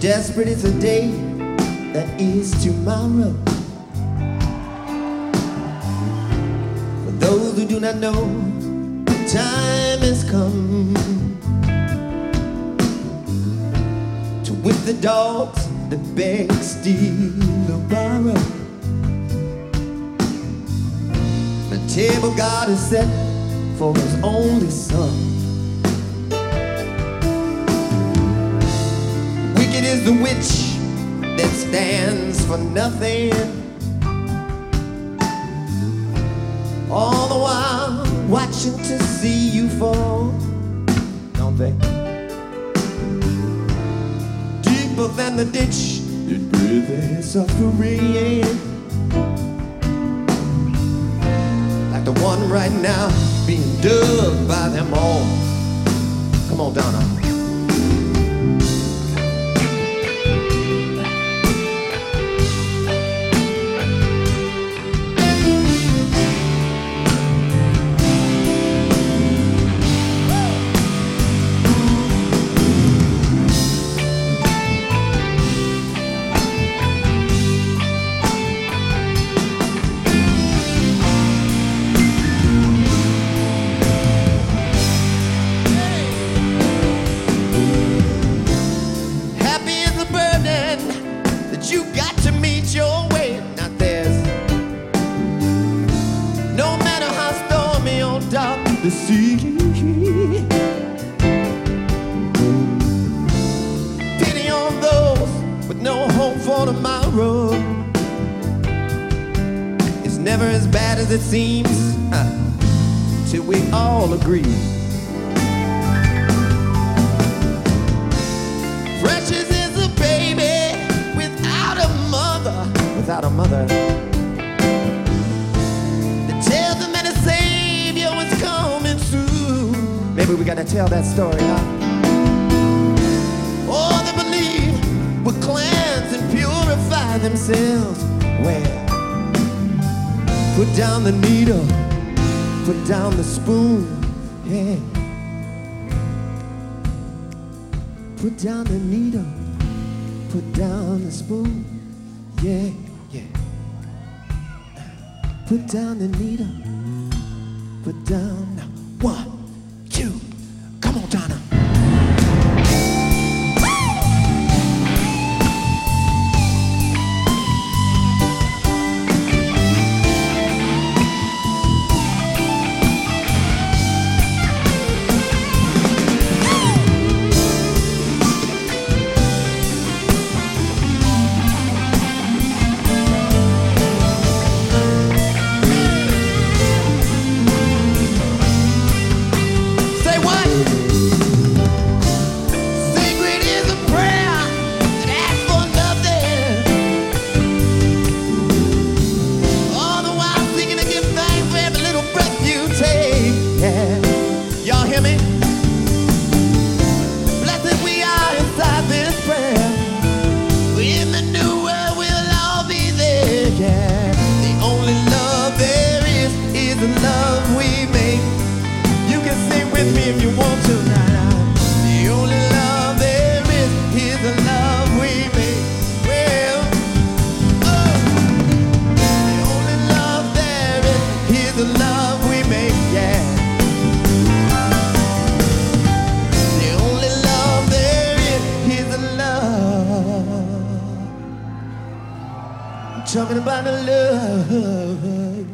Desperate is a day that is tomorrow. For those who do not know, the time has come to whip the dogs that beg, steal, or borrow. The table God has set for His only Son. The witch that stands for nothing. All the while watching to see you fall, don't they? Deeper than the ditch that breathes suffering. Like the one right now being dug by them all. Come on, Donna. The sea. Pity on those with no hope for tomorrow. It's never as bad as it seems uh, till we all agree. Precious is a baby without a mother. Without a mother. Maybe we gotta tell that story, huh? Or they believe will cleanse and purify themselves. Well, put down the needle, put down the spoon, yeah. Put down the needle, put down the spoon, yeah, yeah. Put down the needle, put down. One, what? talking about the love.